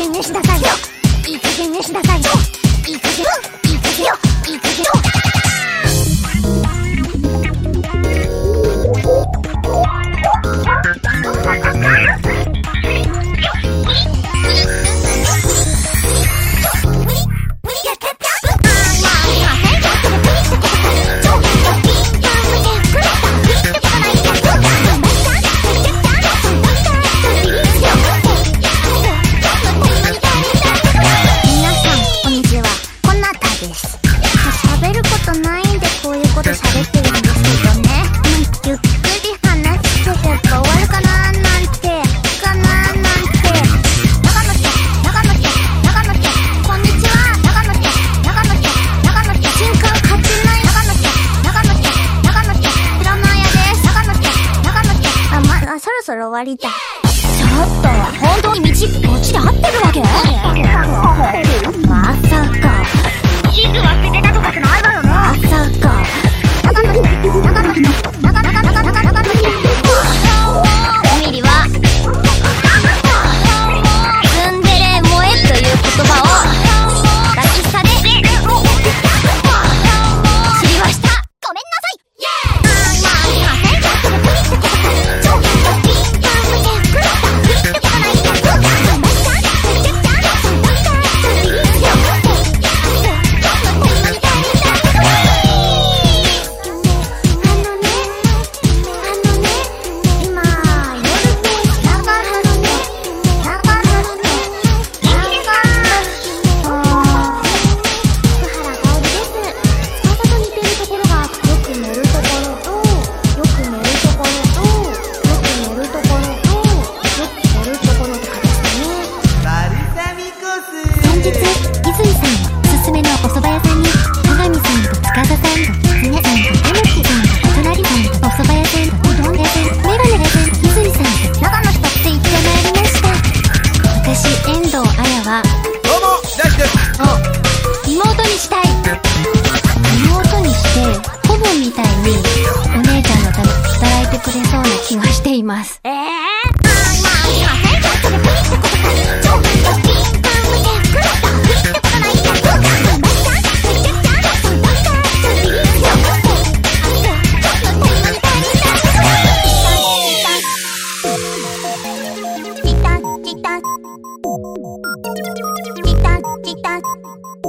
加減にしなさいよ。いい加減にしなさいよ。いい加減いい加減いい加減わりだ。ちょっと、本当に道、こっちで合ってるわけ？日、泉さんのおすすめのお蕎麦屋さんに、鏡さんと塚田さんと、皆さんと、玉木さんと、隣さんと、お蕎麦屋さんと、うどん屋さん、メガネ屋さん、泉さんと、長野人って言ってまいりました。私、遠藤彩は、どうも大地です妹にしたい妹にして、ほぼみたいに、お姉ちゃんのために働いてくれそうな気がしています。ええ Bye.